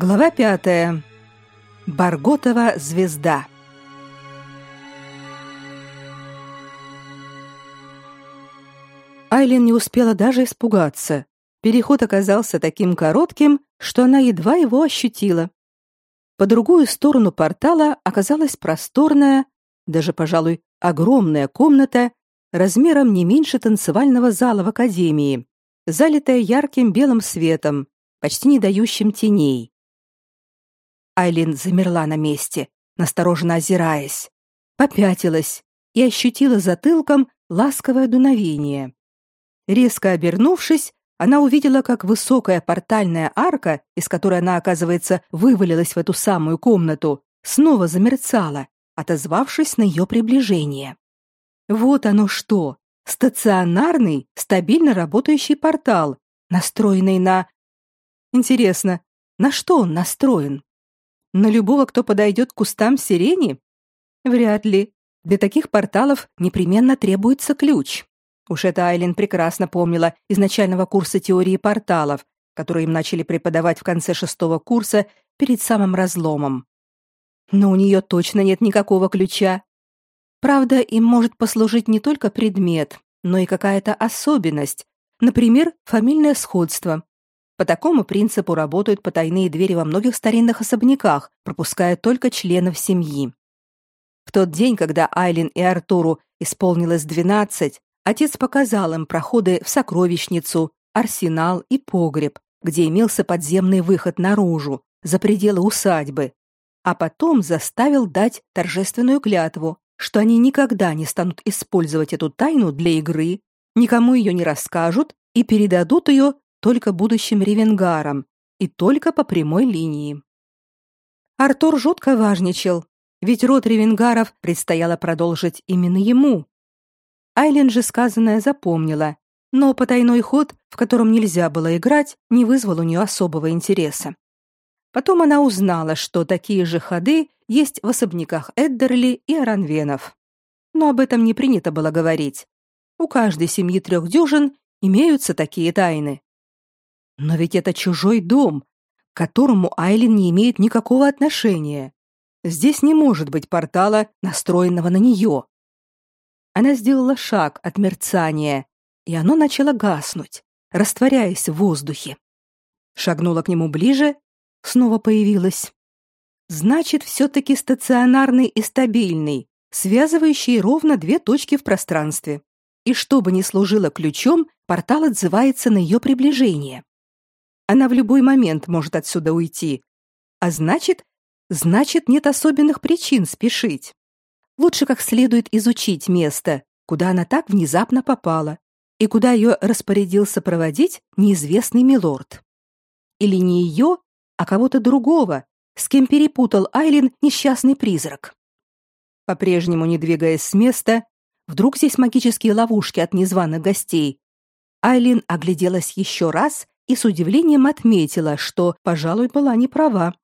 Глава пятая. Барготова звезда. Айлин не успела даже испугаться. Переход оказался таким коротким, что она едва его ощутила. По другую сторону портала оказалась просторная, даже, пожалуй, огромная комната размером не меньше танцевального зала в академии, залитая ярким белым светом, почти не дающим теней. Айлин замерла на месте, настороженно озираясь, попятилась и ощутила затылком ласковое дуновение. Резко обернувшись, она увидела, как высокая портальная арка, из которой она, оказывается, вывалилась в эту самую комнату, снова замерцала, отозвавшись на ее приближение. Вот оно что! Стационарный, стабильно работающий портал, настроенный на... Интересно, на что он настроен? На любого, кто подойдет к кустам сирени? Вряд ли. Для таких порталов непременно требуется ключ. Уж это Айлин прекрасно помнила из начального курса теории порталов, который им начали преподавать в конце шестого курса перед самым разломом. Но у нее точно нет никакого ключа. Правда, им может послужить не только предмет, но и какая-то особенность, например, фамильное сходство, по такому принципу работают потайные двери во многих старинных особняках, пропуская только членов семьи. В тот день, когда Айлин и Артуру исполнилось 12, отец показал им проходы в сокровищницу, арсенал и погреб, где имелся подземный выход наружу, за пределы усадьбы, а потом заставил дать торжественную клятву, что они никогда не станут использовать эту тайну для игры, никому ее не расскажут и передадут ее только будущим ревенгарам и только по прямой линии. Артур жутко важничал, ведь род ревенгаров предстояло продолжить именно ему. Айлин же сказанное запомнила, но потайной ход, в котором нельзя было играть, не вызвал у нее особого интереса. Потом она узнала, что такие же ходы есть в особняках Эддерли и Аранвенов. Но об этом не принято было говорить. У каждой семьи трех дюжин имеются такие тайны. Но ведь это чужой дом, к которому Айлин не имеет никакого отношения. Здесь не может быть портала, настроенного на нее. Она сделала шаг от мерцания, и оно начало гаснуть, растворяясь в воздухе. Шагнула к нему ближе, снова появилась. Значит, все-таки стационарный и стабильный, связывающий ровно две точки в пространстве. И что бы ни служило ключом, портал отзывается на ее приближение. Она в любой момент может отсюда уйти. А значит, значит, нет особенных причин спешить. Лучше как следует изучить место, куда она так внезапно попала, и куда ее распорядился проводить неизвестный милорд. Или не ее, а кого-то другого, с кем перепутал Айлин несчастный призрак. По-прежнему не двигаясь с места, вдруг здесь магические ловушки от незваных гостей. Айлин огляделась еще раз и с удивлением отметила, что, пожалуй, была не права.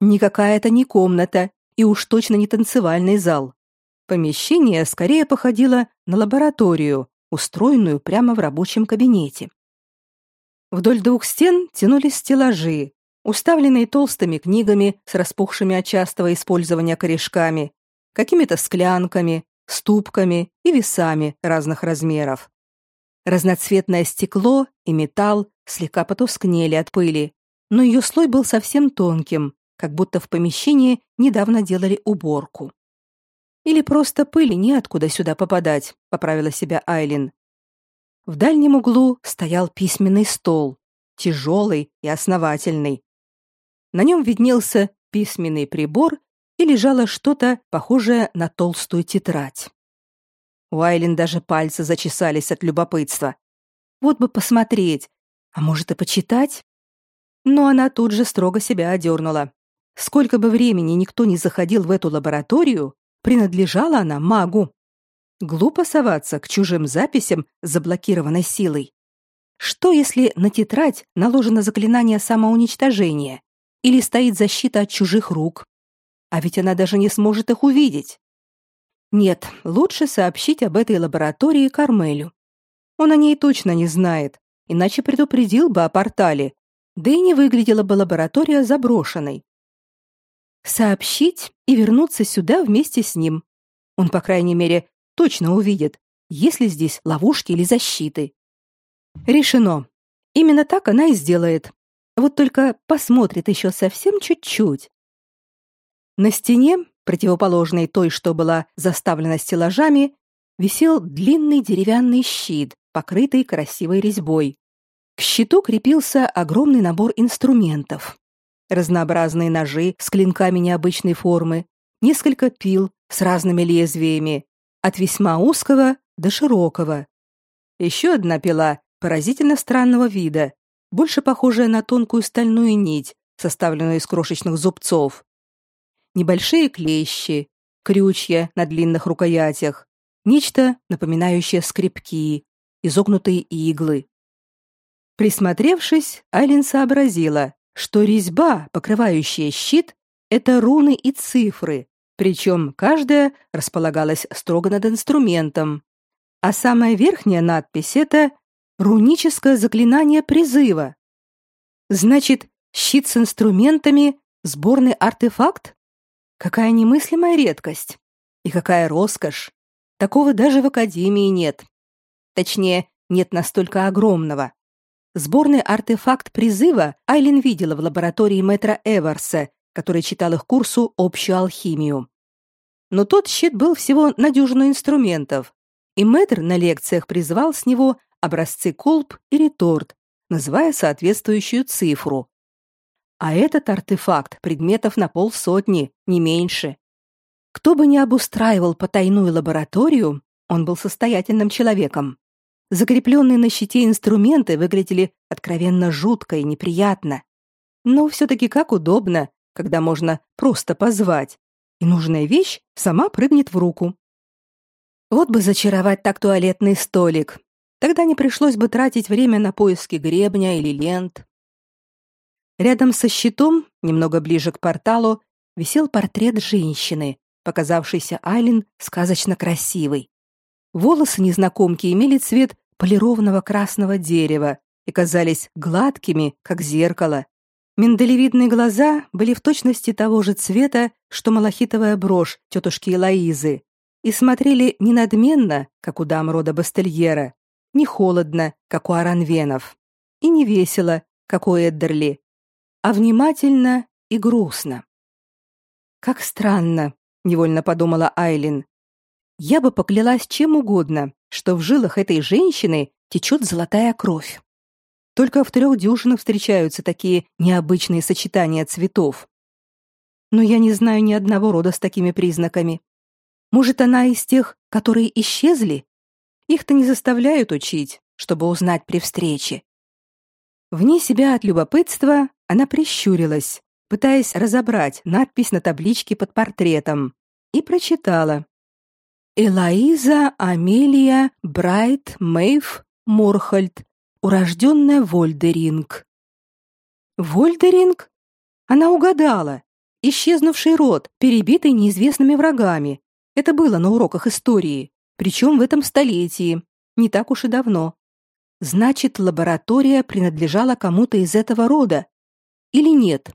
Никакая это не комната и уж точно не танцевальный зал. Помещение скорее походило на лабораторию, устроенную прямо в рабочем кабинете. Вдоль двух стен тянулись стеллажи, уставленные толстыми книгами с распухшими от частого использования корешками, какими-то склянками, ступками и весами разных размеров. Разноцветное стекло и металл слегка потускнели от пыли, но ее слой был совсем тонким, как будто в помещении недавно делали уборку. Или просто пыли неоткуда сюда попадать, поправила себя Айлин. В дальнем углу стоял письменный стол, тяжелый и основательный. На нем виднелся письменный прибор и лежало что-то похожее на толстую тетрадь. У даже пальцы зачесались от любопытства. Вот бы посмотреть, а может и почитать? Но она тут же строго себя одернула. Сколько бы времени никто не заходил в эту лабораторию, принадлежала она магу. Глупо соваться к чужим записям с заблокированной силой. Что если на тетрадь наложено заклинание самоуничтожения или стоит защита от чужих рук? А ведь она даже не сможет их увидеть. Нет, лучше сообщить об этой лаборатории Кармелю. Он о ней точно не знает, иначе предупредил бы о портале. Да и не выглядела бы лаборатория заброшенной. Сообщить и вернуться сюда вместе с ним. Он, по крайней мере, точно увидит, есть ли здесь ловушки или защиты. Решено. Именно так она и сделает. Вот только посмотрит еще совсем чуть-чуть. На стене, противоположной той, что была заставлена стеллажами, висел длинный деревянный щит, покрытый красивой резьбой. К щиту крепился огромный набор инструментов. Разнообразные ножи с клинками необычной формы, несколько пил с разными лезвиями, от весьма узкого до широкого. Еще одна пила поразительно странного вида, больше похожая на тонкую стальную нить, составленную из крошечных зубцов. Небольшие клещи, крючья на длинных рукоятях, нечто напоминающее скребки, изогнутые иглы. Присмотревшись, Айлин сообразила, что резьба, покрывающая щит, это руны и цифры, причем каждая располагалась строго над инструментом. А самая верхняя надпись это руническое заклинание призыва. Значит, щит с инструментами сборный артефакт? Какая немыслимая редкость. И какая роскошь. Такого даже в академии нет. Точнее, нет настолько огромного. Сборный артефакт призыва Айлин видела в лаборатории мэтра Эварса, который читал их курсу общую алхимию. Но тот щит был всего на дюжину инструментов, и мэтр на лекциях призвал с него образцы колб и реторт, называя соответствующую цифру. А этот артефакт предметов на полсотни, не меньше. Кто бы ни обустраивал потайную лабораторию, он был состоятельным человеком. Закрепленные на щите инструменты выглядели откровенно жутко и неприятно. Но все-таки как удобно, когда можно просто позвать, и нужная вещь сама прыгнет в руку. Вот бы зачаровать так туалетный столик. Тогда не пришлось бы тратить время на поиски гребня или лент. Рядом со щитом, немного ближе к порталу, висел портрет женщины, показавшийся Айлин сказочно красивой. Волосы незнакомки имели цвет полированного красного дерева и казались гладкими, как зеркало. Миндалевидные глаза были в точности того же цвета, что малахитовая брошь тетушки Элоизы, и смотрели не надменно, как у дам рода Бастельера, не холодно, как у Аранвенов, и не весело, как у Эддерли, а внимательно и грустно. Как странно, невольно подумала Айлин. Я бы поклялась чем угодно, что в жилах этой женщины течет золотая кровь. Только в трех дюжинах встречаются такие необычные сочетания цветов. Но я не знаю ни одного рода с такими признаками. Может, она из тех, которые исчезли? Их-то не заставляют учить, чтобы узнать при встрече. Вне себя от любопытства она прищурилась, пытаясь разобрать надпись на табличке под портретом, и прочитала. Элоиза Амелия Брайт Мэйв Морхольд, урожденная Вольдеринг. Вольдеринг? Она угадала. Исчезнувший род, перебитый неизвестными врагами. Это было на уроках истории, причем в этом столетии, не так уж и давно. Значит, лаборатория принадлежала кому-то из этого рода. Или нет?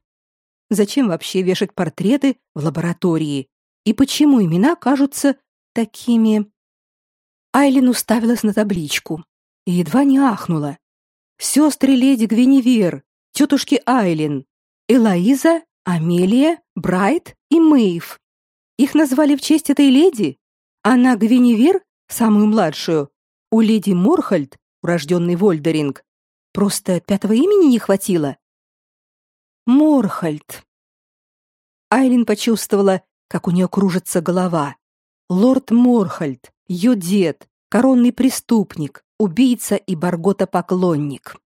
Зачем вообще вешать портреты в лаборатории? И почему имена кажутся такими... Айлин уставилась на табличку и едва не ахнула. Сестры леди Гвиневер, тетушки Айлин, Элоиза, Амелия, Брайт и Мэйв. Их назвали в честь этой леди? Она Гвиневер, самую младшую, у леди Морхальд, урожденный Вольдеринг, просто пятого имени не хватило? Морхальд. Айлин почувствовала, как у нее кружится голова. Лорд Морхальд, ее дед, коронный преступник, убийца и баргота-поклонник.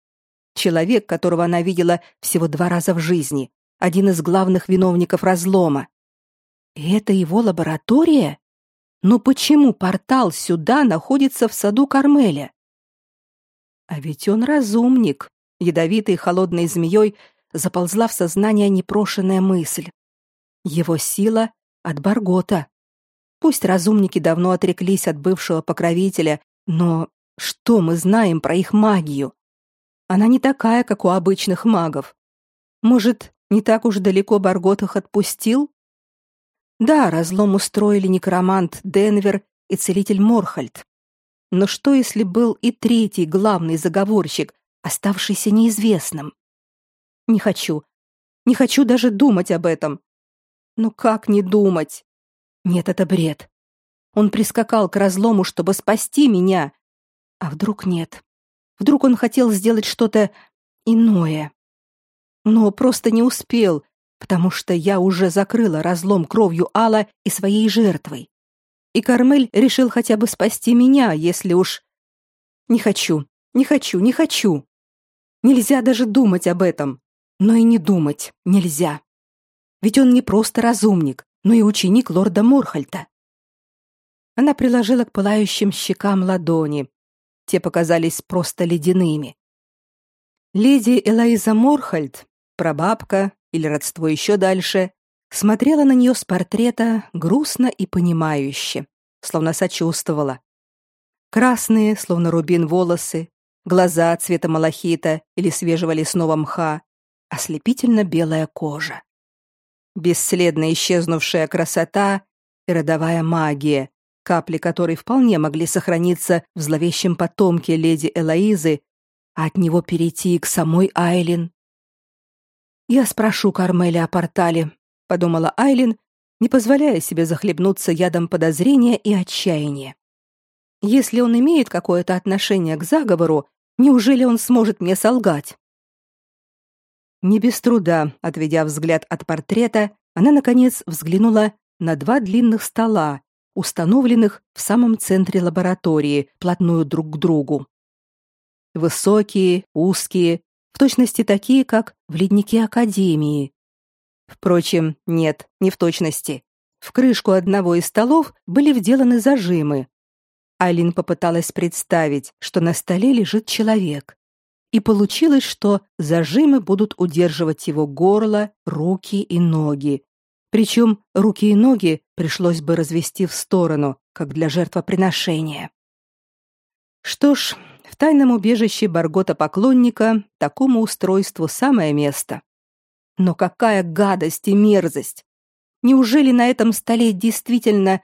Человек, которого она видела всего два раза в жизни, один из главных виновников разлома. Это его лаборатория? Но почему портал сюда находится в саду Кармеля? А ведь он разумник, ядовитой холодной змеей заползла в сознание непрошенная мысль. Его сила от Баргота. Пусть разумники давно отреклись от бывшего покровителя, но что мы знаем про их магию? Она не такая, как у обычных магов. Может, не так уж далеко Баргот их отпустил? Да, разлом устроили некромант Денвер и целитель Морхальд. Но что, если был и третий главный заговорщик, оставшийся неизвестным? Не хочу. Не хочу даже думать об этом. Ну как не думать? Нет, это бред. Он прискакал к разлому, чтобы спасти меня. А вдруг нет? Вдруг он хотел сделать что-то иное. Но просто не успел, потому что я уже закрыла разлом кровью Алла и своей жертвой. И Кармель решил хотя бы спасти меня, если уж... Не хочу, не хочу, не хочу. Нельзя даже думать об этом. Но и не думать нельзя. Ведь он не просто разумник, но и ученик лорда Морхальта. Она приложила к пылающим щекам ладони. Те показались просто ледяными. Леди Элайза Морхальд, прабабка или родство еще дальше, смотрела на нее с портрета грустно и понимающе, словно сочувствовала. Красные, словно рубин волосы, глаза цвета малахита или свежего лесного мха, ослепительно белая кожа. Бесследно исчезнувшая красота и родовая магия, капли которой вполне могли сохраниться в зловещем потомке леди Элоизы, а от него перейти к самой Айлин. «Я спрошу Кармеля о портале», — подумала Айлин, не позволяя себе захлебнуться ядом подозрения и отчаяния. «Если он имеет какое-то отношение к заговору, неужели он сможет мне солгать?» Не без труда, отведя взгляд от портрета, она наконец взглянула на два длинных стола, установленных в самом центре лаборатории, плотную друг к другу. Высокие, узкие, в точности такие, как в леднике академии. Впрочем, нет, не в точности. В крышку одного из столов были вделаны зажимы. Айлин попыталась представить, что на столе лежит человек и получилось, что зажимы будут удерживать его горло, руки и ноги. Причем руки и ноги пришлось бы развести в сторону, как для жертвоприношения. Что ж, в тайном убежище Баргота-поклонника такому устройству самое место. Но какая гадость и мерзость! Неужели на этом столе действительно...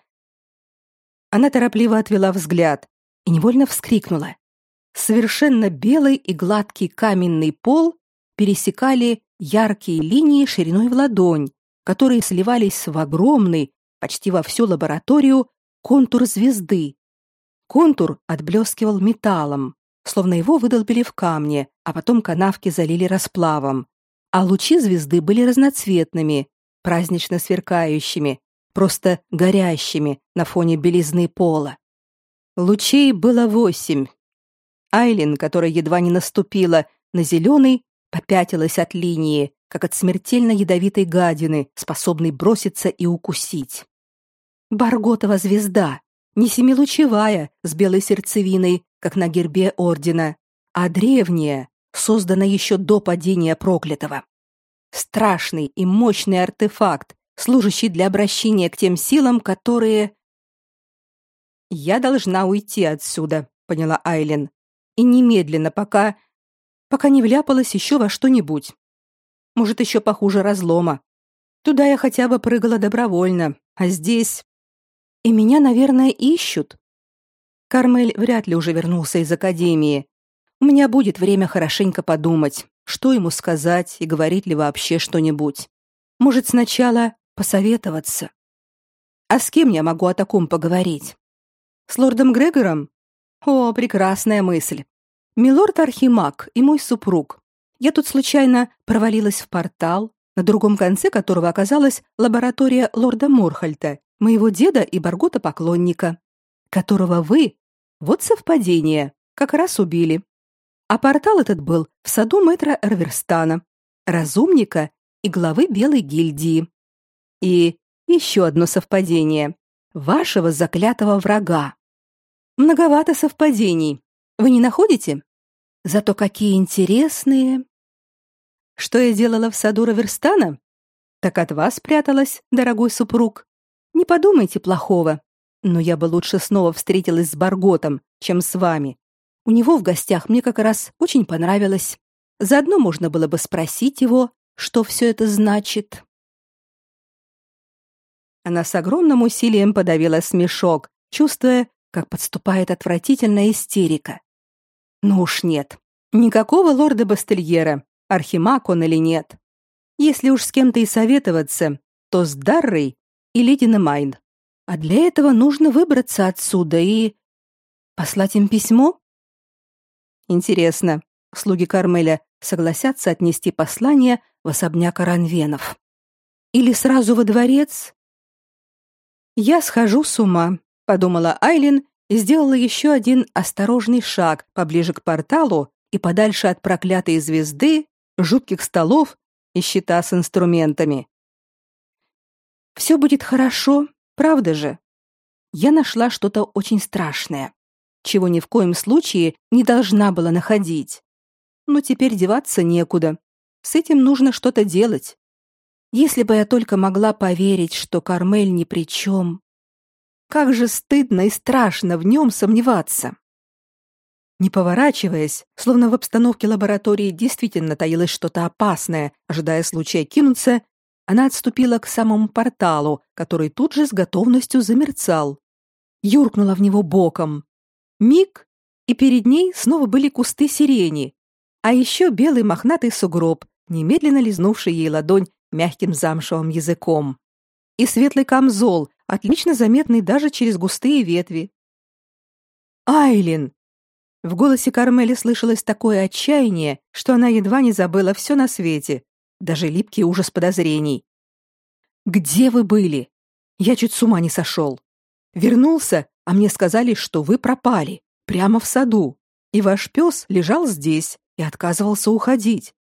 Она торопливо отвела взгляд и невольно вскрикнула. Совершенно белый и гладкий каменный пол пересекали яркие линии шириной в ладонь, которые сливались в огромный, почти во всю лабораторию, контур звезды. Контур отблескивал металлом, словно его выдолбили в камне, а потом канавки залили расплавом. А лучи звезды были разноцветными, празднично сверкающими, просто горящими на фоне белизны пола. Лучей было восемь, Айлин, которая едва не наступила на зеленый, попятилась от линии, как от смертельно ядовитой гадины, способной броситься и укусить. Барготова звезда, не семилучевая, с белой сердцевиной, как на гербе ордена, а древняя, созданная еще до падения проклятого. Страшный и мощный артефакт, служащий для обращения к тем силам, которые... «Я должна уйти отсюда», — поняла Айлин и немедленно, пока... пока не вляпалась еще во что-нибудь. Может, еще похуже разлома. Туда я хотя бы прыгала добровольно, а здесь... И меня, наверное, ищут. Кармель вряд ли уже вернулся из академии. У меня будет время хорошенько подумать, что ему сказать и говорит ли вообще что-нибудь. Может, сначала посоветоваться. А с кем я могу о таком поговорить? С лордом Грегором? О, прекрасная мысль. Милорд Архимаг и мой супруг. Я тут случайно провалилась в портал, на другом конце которого оказалась лаборатория лорда Морхальта, моего деда и Баргота-поклонника, которого вы, вот совпадение, как раз убили. А портал этот был в саду мэтра Эрверстана, разумника и главы Белой гильдии. И еще одно совпадение. Вашего заклятого врага. Многовато совпадений, вы не находите? Зато какие интересные. Что я делала в саду Раверстана? Так от вас пряталась, дорогой супруг. Не подумайте плохого, но я бы лучше снова встретилась с Барготом, чем с вами. У него в гостях мне как раз очень понравилось. Заодно можно было бы спросить его, что все это значит. Она с огромным усилием подавила смешок, чувствуя, как подступает отвратительная истерика. Ну уж нет. Никакого лорда Бастельера, архимаг он или нет. Если уж с кем-то и советоваться, то с Даррой и леди Немайн. А для этого нужно выбраться отсюда и... Послать им письмо? Интересно, слуги Кармеля согласятся отнести послание в особняк Аранвенов? Или сразу во дворец? Я схожу с ума, подумала Айлин и сделала еще один осторожный шаг поближе к порталу и подальше от проклятой звезды, жутких столов и щита с инструментами. Все будет хорошо, правда же? Я нашла что-то очень страшное, чего ни в коем случае не должна была находить. Но теперь деваться некуда. С этим нужно что-то делать. Если бы я только могла поверить, что Кармель ни при чем. Как же стыдно и страшно в нем сомневаться. Не поворачиваясь, словно в обстановке лаборатории действительно таилось что-то опасное, ожидая случая кинуться, она отступила к самому порталу, который тут же с готовностью замерцал. Юркнула в него боком. Миг, и перед ней снова были кусты сирени, а еще белый мохнатый сугроб, немедленно лизнувший ей ладонь мягким замшевым языком. И светлый камзол, отлично заметный даже через густые ветви. «Айлин!» В голосе Кармели слышалось такое отчаяние, что она едва не забыла все на свете, даже липкий ужас подозрений. «Где вы были? Я чуть с ума не сошел. Вернулся, а мне сказали, что вы пропали, прямо в саду, и ваш пес лежал здесь и отказывался уходить.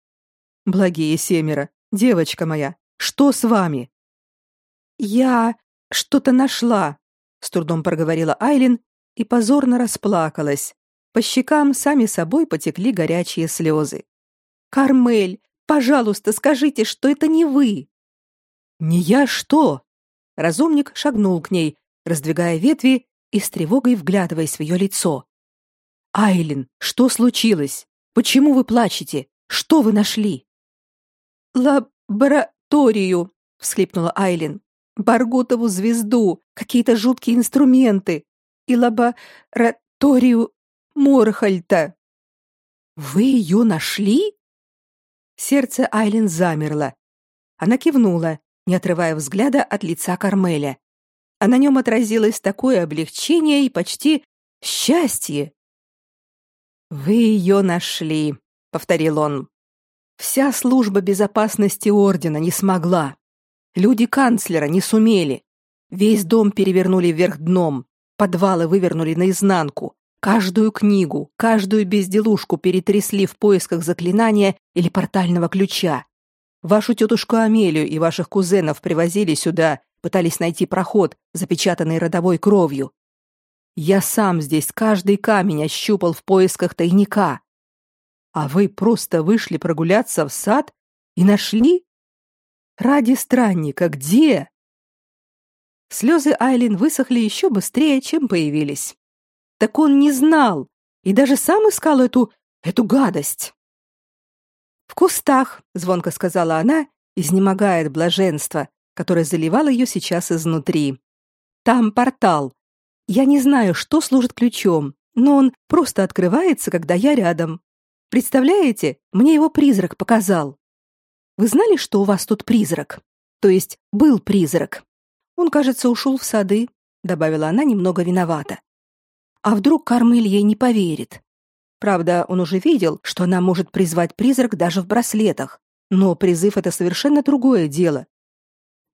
Благие семеро, девочка моя, что с вами?» «Я что-то нашла», — с трудом проговорила Айлин и позорно расплакалась. По щекам сами собой потекли горячие слезы. «Кармель, Пожалуйста, скажите, что это не вы. Не я что? Разумник шагнул к ней, раздвигая ветви и с тревогой вглядываясь в ее лицо. Айлин, что случилось? Почему вы плачете? Что вы нашли? Лабораторию, всхлипнула Айлин. Барготову звезду, какие-то жуткие инструменты и лабораторию Морхальта. Вы ее нашли? Сердце Айлин замерло. Она кивнула, не отрывая взгляда от лица Кармеля. А на нем отразилось такое облегчение и почти счастье. «Вы ее нашли», — повторил он. «Вся служба безопасности Ордена не смогла. Люди канцлера не сумели. Весь дом перевернули вверх дном, подвалы вывернули наизнанку, Каждую книгу, каждую безделушку перетрясли в поисках заклинания или портального ключа. Вашу тетушку Амелию и ваших кузенов привозили сюда, пытались найти проход, запечатанный родовой кровью. Я сам здесь каждый камень ощупал в поисках тайника. А вы просто вышли прогуляться в сад и нашли? Ради странника, где? Слезы Айлин высохли еще быстрее, чем появились. Так он не знал и даже сам искал эту эту гадость. В кустах, звонко сказала она, изнемогая от блаженства, которое заливало ее сейчас изнутри. Там портал. Я не знаю, что служит ключом, но он просто открывается, когда я рядом. Представляете, мне его призрак показал. Вы знали, что у вас тут призрак? То есть был призрак. Он, кажется, ушел в сады, добавила она немного виновата. А вдруг Кармель ей не поверит? Правда, он уже видел, что она может призвать призрак даже в браслетах, но призыв это совершенно другое дело.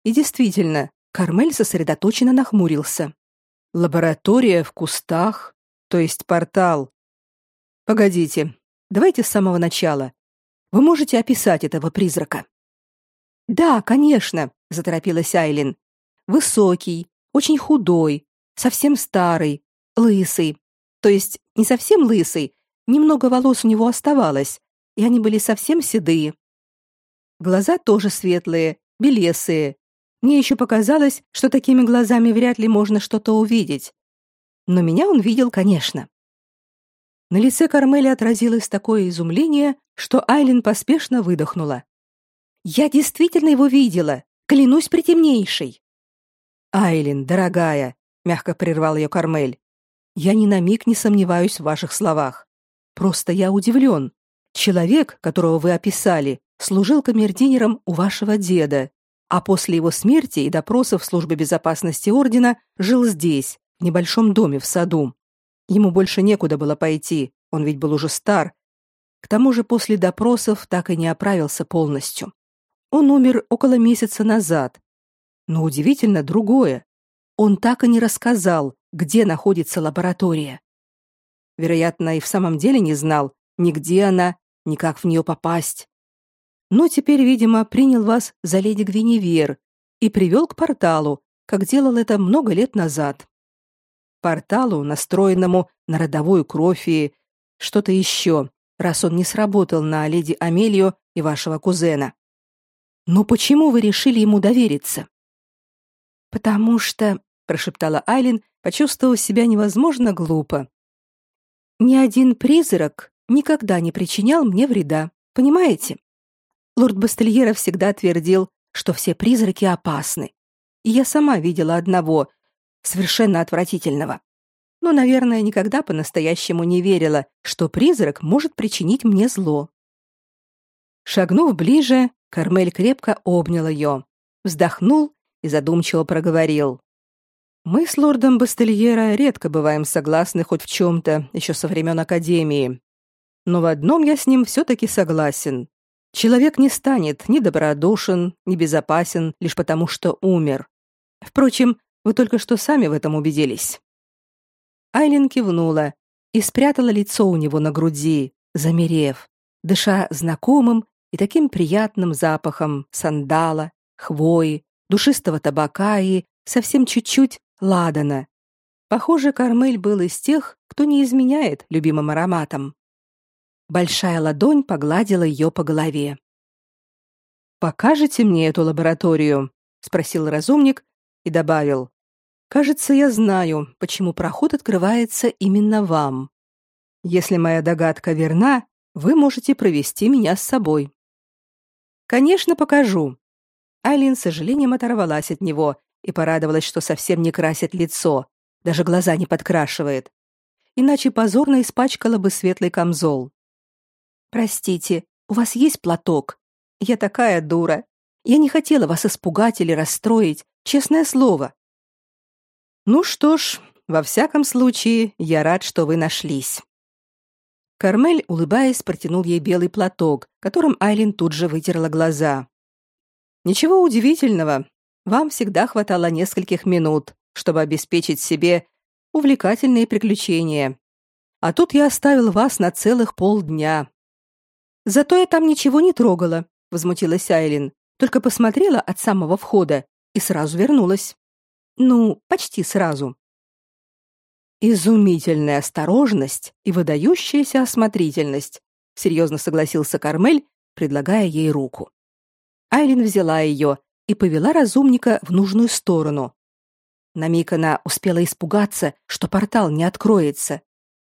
И действительно, Кармель сосредоточенно нахмурился. Лаборатория в кустах, то есть портал. Погодите, давайте с самого начала. Вы можете описать этого призрака? Да, конечно, заторопилась Айлин. Высокий, очень худой, совсем старый, лысый. То есть не совсем лысый, немного волос у него оставалось, и они были совсем седые. Глаза тоже светлые, белесые. Мне еще показалось, что такими глазами вряд ли можно что-то увидеть. Но меня он видел, конечно. На лице Кармели отразилось такое изумление, что Айлин поспешно выдохнула. «Я действительно его видела, клянусь притемнейшей!» «Айлин, дорогая!» — мягко прервал ее Кармель. «Я ни на миг не сомневаюсь в ваших словах. Просто я удивлен. Человек, которого вы описали, служил камердинером у вашего деда, а после его смерти и допросов в службе безопасности ордена жил здесь, в небольшом доме в саду. Ему больше некуда было пойти, он ведь был уже стар. К тому же после допросов так и не оправился полностью. Он умер около месяца назад. Но удивительно другое. Он так и не рассказал, где находится лаборатория. Вероятно, и в самом деле не знал, ни где она, ни как в нее попасть. Но теперь, видимо, принял вас за леди Гвиневер и привел к порталу, как делал это много лет назад. Порталу, настроенному на родовую кровь и что-то еще, раз он не сработал на леди Амелию и вашего кузена. Но почему вы решили ему довериться? Потому что, прошептала Айлин, почувствовав себя невозможно глупо. Ни один призрак никогда не причинял мне вреда, понимаете? Лорд Бастельера всегда твердил, что все призраки опасны. И я сама видела одного, совершенно отвратительного. Но, наверное, никогда по-настоящему не верила, что призрак может причинить мне зло. Шагнув ближе, Кармель крепко обнял ее, вздохнул и задумчиво проговорил: мы с лордом Бастельера редко бываем согласны хоть в чем-то, еще со времен Академии. Но в одном я с ним все-таки согласен. Человек не станет ни добродушен, ни безопасен лишь потому, что умер. Впрочем, вы только что сами в этом убедились. Айлин кивнула и спрятала лицо у него на груди, замерев, дыша знакомым и таким приятным запахом сандала, хвои, душистого табака и совсем чуть-чуть ладана. Похоже, Кармель был из тех, кто не изменяет любимым ароматам. Большая ладонь погладила ее по голове. Покажете мне эту лабораторию, спросил разумник и добавил: Кажется, я знаю, почему проход открывается именно вам. Если моя догадка верна, вы можете провести меня с собой. Конечно, покажу. Айлин с сожалением оторвалась от него и порадовалась, что совсем не красит лицо, даже глаза не подкрашивает. Иначе позорно испачкала бы светлый камзол. Простите, у вас есть платок? Я такая дура. Я не хотела вас испугать или расстроить, честное слово. Ну что ж, во всяком случае, я рад, что вы нашлись. Кармель, улыбаясь, протянул ей белый платок, которым Айлин тут же вытерла глаза. Ничего удивительного, вам всегда хватало нескольких минут, чтобы обеспечить себе увлекательные приключения. А тут я оставил вас на целых полдня. Зато я там ничего не трогала, возмутилась Айлин. Только посмотрела от самого входа и сразу вернулась. Ну, почти сразу. Изумительная осторожность и выдающаяся осмотрительность, серьезно согласился Кармель, предлагая ей руку. Айлин взяла ее и повела разумника в нужную сторону. На миг она успела испугаться, что портал не откроется,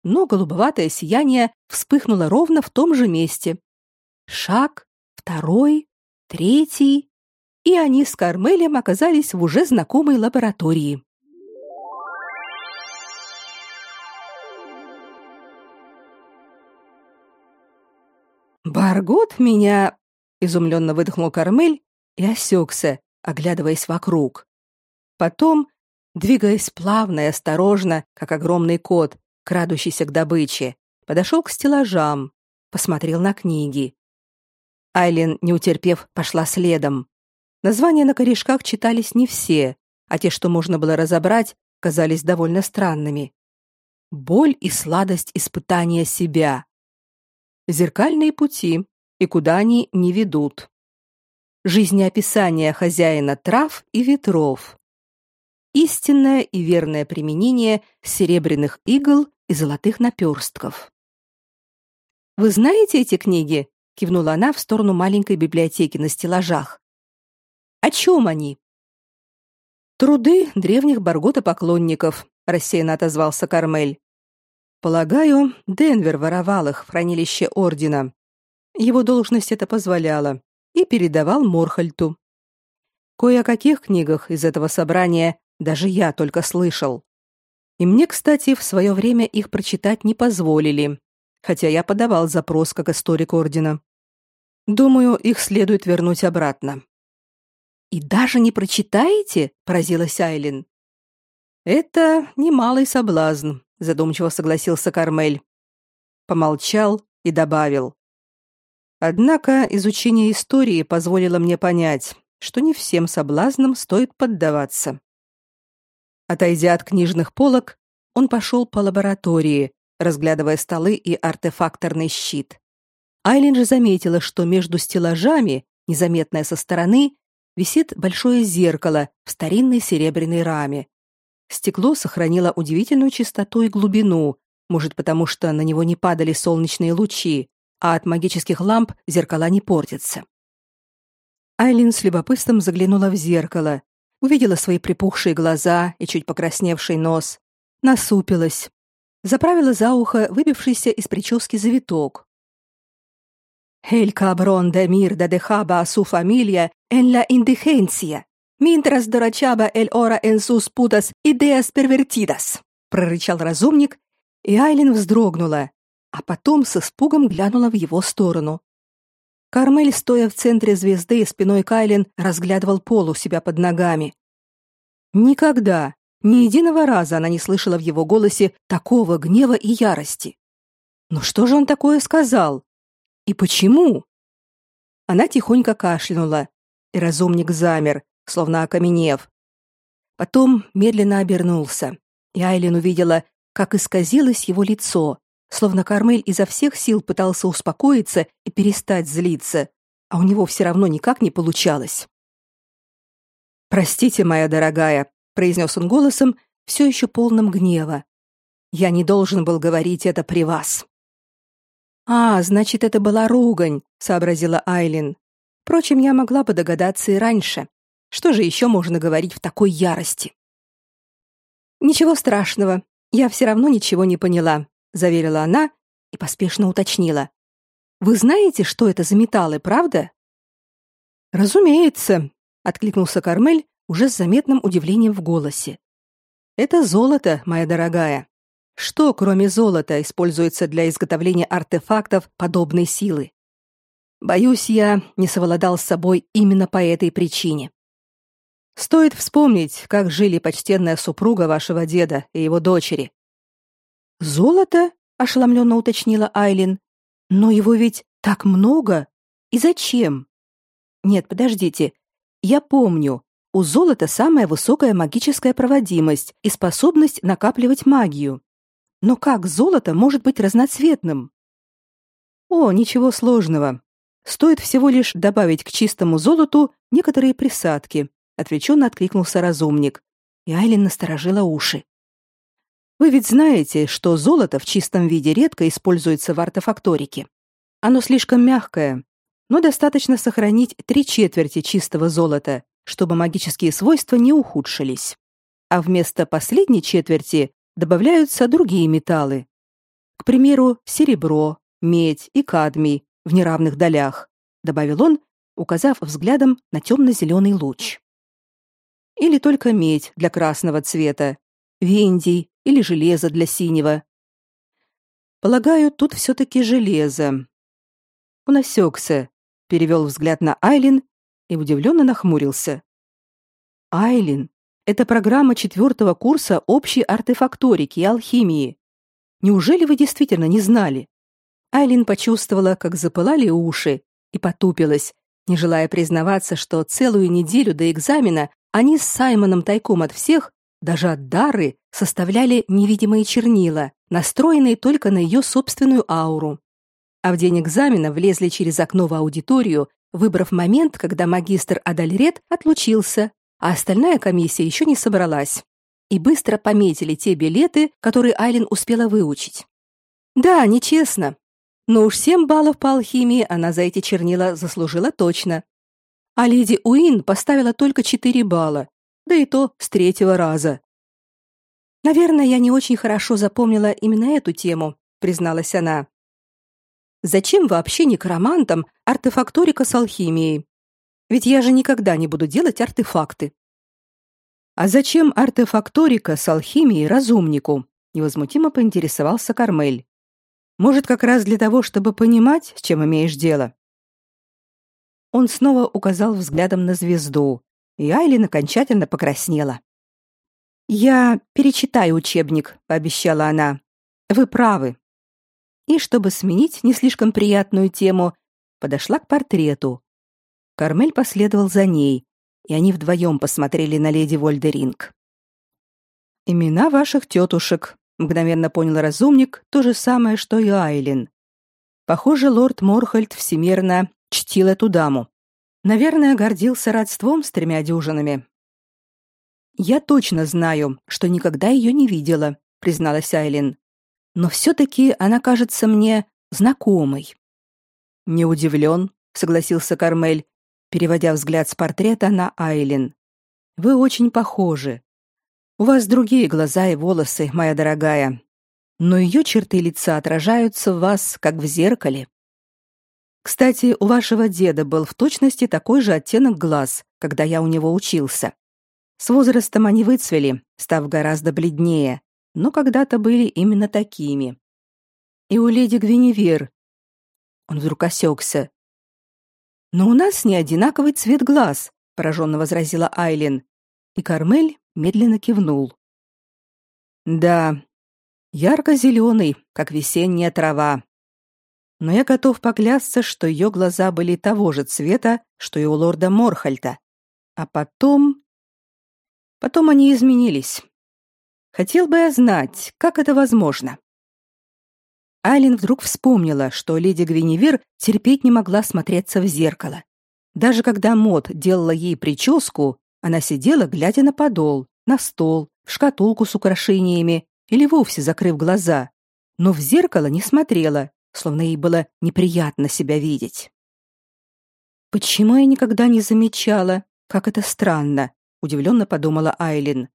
но голубоватое сияние вспыхнуло ровно в том же месте. Шаг, второй, третий, и они с Кармелем оказались в уже знакомой лаборатории. Баргот меня изумленно выдохнул Кармель и осекся, оглядываясь вокруг. Потом, двигаясь плавно и осторожно, как огромный кот, крадущийся к добыче, подошел к стеллажам, посмотрел на книги. Айлин, не утерпев, пошла следом. Названия на корешках читались не все, а те, что можно было разобрать, казались довольно странными. Боль и сладость испытания себя. Зеркальные пути, и куда они не ведут жизнеописание хозяина трав и ветров. Истинное и верное применение серебряных игл и золотых наперстков. Вы знаете эти книги? кивнула она в сторону маленькой библиотеки на стеллажах. О чем они? Труды древних барготопоклонников, рассеянно отозвался Кармель. Полагаю, Денвер воровал их в хранилище ордена. Его должность это позволяла, и передавал Морхальту. Кое о каких книгах из этого собрания даже я только слышал. И мне, кстати, в свое время их прочитать не позволили, хотя я подавал запрос как историк ордена. Думаю, их следует вернуть обратно. И даже не прочитаете? поразилась Айлин. Это немалый соблазн, задумчиво согласился Кармель. Помолчал и добавил: Однако изучение истории позволило мне понять, что не всем соблазнам стоит поддаваться. Отойдя от книжных полок, он пошел по лаборатории, разглядывая столы и артефакторный щит. Айлин же заметила, что между стеллажами, незаметное со стороны, висит большое зеркало в старинной серебряной раме. Стекло сохранило удивительную чистоту и глубину, может, потому что на него не падали солнечные лучи, а от магических ламп зеркала не портятся. Айлин с любопытством заглянула в зеркало, увидела свои припухшие глаза и чуть покрасневший нос, насупилась, заправила за ухо выбившийся из прически завиток. «Эль каброн де мир да дехаба а су фамилия en la indigencia, mientras dorachaba el ора en sus putas ideas pervertidas», прорычал разумник, и Айлин вздрогнула, а потом с испугом глянула в его сторону. Кармель, стоя в центре звезды, спиной Кайлин разглядывал пол у себя под ногами. Никогда, ни единого раза она не слышала в его голосе такого гнева и ярости. Но что же он такое сказал? И почему? Она тихонько кашлянула, и разумник замер, словно окаменев. Потом медленно обернулся, и Айлин увидела, как исказилось его лицо, словно Кармель изо всех сил пытался успокоиться и перестать злиться, а у него все равно никак не получалось. «Простите, моя дорогая», — произнес он голосом, все еще полным гнева. «Я не должен был говорить это при вас». «А, значит, это была ругань», — сообразила Айлин. «Впрочем, я могла бы догадаться и раньше. Что же еще можно говорить в такой ярости?» «Ничего страшного. Я все равно ничего не поняла заверила она и поспешно уточнила. Вы знаете, что это за металлы, правда? Разумеется, откликнулся Кармель уже с заметным удивлением в голосе. Это золото, моя дорогая. Что, кроме золота, используется для изготовления артефактов подобной силы? Боюсь, я не совладал с собой именно по этой причине. Стоит вспомнить, как жили почтенная супруга вашего деда и его дочери. Золото? ошеломленно уточнила Айлин. Но его ведь так много. И зачем? Нет, подождите. Я помню. У золота самая высокая магическая проводимость и способность накапливать магию. Но как золото может быть разноцветным? О, ничего сложного. Стоит всего лишь добавить к чистому золоту некоторые присадки, отвлеченно откликнулся разумник. И Айлин насторожила уши. Вы ведь знаете, что золото в чистом виде редко используется в артефакторике. Оно слишком мягкое, но достаточно сохранить три четверти чистого золота, чтобы магические свойства не ухудшились. А вместо последней четверти добавляются другие металлы. К примеру, серебро, медь и кадмий в неравных долях, добавил он, указав взглядом на темно-зеленый луч. Или только медь для красного цвета, вендий или железо для синего. Полагаю, тут все-таки железо. Он осекся, перевел взгляд на Айлин и удивленно нахмурился. Айлин, это программа четвертого курса общей артефакторики и алхимии. Неужели вы действительно не знали? Айлин почувствовала, как запылали уши, и потупилась, не желая признаваться, что целую неделю до экзамена они с Саймоном тайком от всех даже от Дары составляли невидимые чернила, настроенные только на ее собственную ауру. А в день экзамена влезли через окно в аудиторию, выбрав момент, когда магистр Адальред отлучился, а остальная комиссия еще не собралась, и быстро пометили те билеты, которые Айлин успела выучить. Да, нечестно. Но уж семь баллов по алхимии она за эти чернила заслужила точно. А леди Уин поставила только четыре балла, да и то с третьего раза. Наверное, я не очень хорошо запомнила именно эту тему, призналась она. Зачем вообще некромантам артефакторика с алхимией? Ведь я же никогда не буду делать артефакты. А зачем артефакторика с алхимией разумнику? невозмутимо поинтересовался Кармель. Может, как раз для того, чтобы понимать, с чем имеешь дело. Он снова указал взглядом на звезду, и Айлин окончательно покраснела. «Я перечитаю учебник», — пообещала она. «Вы правы». И, чтобы сменить не слишком приятную тему, подошла к портрету. Кармель последовал за ней, и они вдвоем посмотрели на леди Вольдеринг. «Имена ваших тетушек», — мгновенно понял разумник, то же самое, что и Айлин. Похоже, лорд Морхальд всемерно чтил эту даму. Наверное, гордился родством с тремя дюжинами. Я точно знаю, что никогда ее не видела, призналась Айлин. Но все таки она кажется мне знакомой. Не удивлен, согласился Кармель, переводя взгляд с портрета на Айлин. Вы очень похожи. У вас другие глаза и волосы, моя дорогая. Но ее черты лица отражаются в вас, как в зеркале. Кстати, у вашего деда был в точности такой же оттенок глаз, когда я у него учился. С возрастом они выцвели, став гораздо бледнее, но когда-то были именно такими. И у леди Гвиневер. Он вдруг осекся. Но у нас не одинаковый цвет глаз, пораженно возразила Айлин, и Кармель медленно кивнул. Да, ярко-зеленый, как весенняя трава. Но я готов поклясться, что ее глаза были того же цвета, что и у лорда Морхальта. А потом Потом они изменились. Хотел бы я знать, как это возможно. Айлин вдруг вспомнила, что леди Гвиневер терпеть не могла смотреться в зеркало. Даже когда Мод делала ей прическу, она сидела, глядя на подол, на стол, в шкатулку с украшениями или вовсе закрыв глаза, но в зеркало не смотрела, словно ей было неприятно себя видеть. Почему я никогда не замечала, как это странно, удивленно подумала Айлин.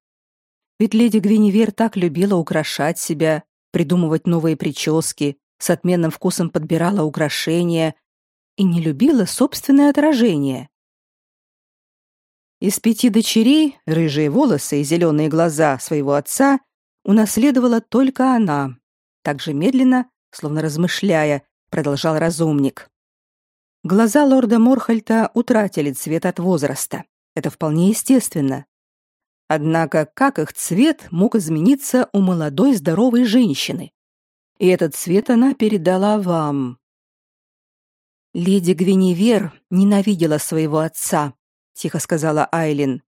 Ведь леди Гвиневер так любила украшать себя, придумывать новые прически, с отменным вкусом подбирала украшения и не любила собственное отражение. Из пяти дочерей рыжие волосы и зеленые глаза своего отца унаследовала только она. Так же медленно, словно размышляя, продолжал разумник. Глаза лорда Морхальта утратили цвет от возраста. Это вполне естественно. Однако как их цвет мог измениться у молодой здоровой женщины? И этот цвет она передала вам. Леди Гвиневер ненавидела своего отца, тихо сказала Айлин.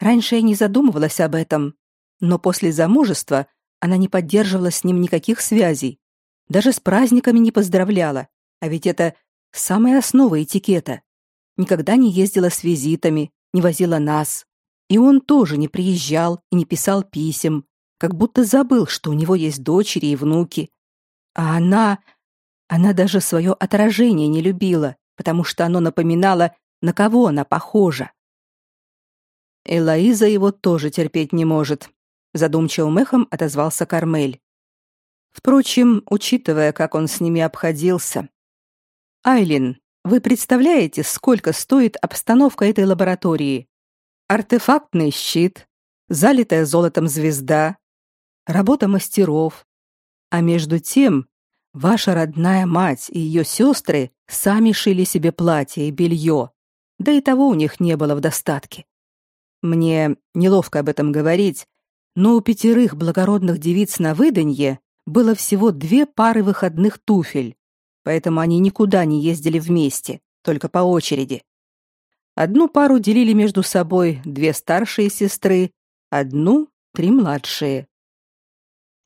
Раньше я не задумывалась об этом, но после замужества она не поддерживала с ним никаких связей, даже с праздниками не поздравляла, а ведь это самая основа этикета никогда не ездила с визитами, не возила нас. И он тоже не приезжал и не писал писем, как будто забыл, что у него есть дочери и внуки. А она... Она даже свое отражение не любила, потому что оно напоминало, на кого она похожа. Элоиза его тоже терпеть не может, задумчивым эхом отозвался Кармель. Впрочем, учитывая, как он с ними обходился. Айлин, вы представляете, сколько стоит обстановка этой лаборатории? Артефактный щит, залитая золотом звезда, работа мастеров. А между тем, ваша родная мать и ее сестры сами шили себе платье и белье, да и того у них не было в достатке. Мне неловко об этом говорить, но у пятерых благородных девиц на выданье было всего две пары выходных туфель, поэтому они никуда не ездили вместе, только по очереди. Одну пару делили между собой две старшие сестры, одну — три младшие.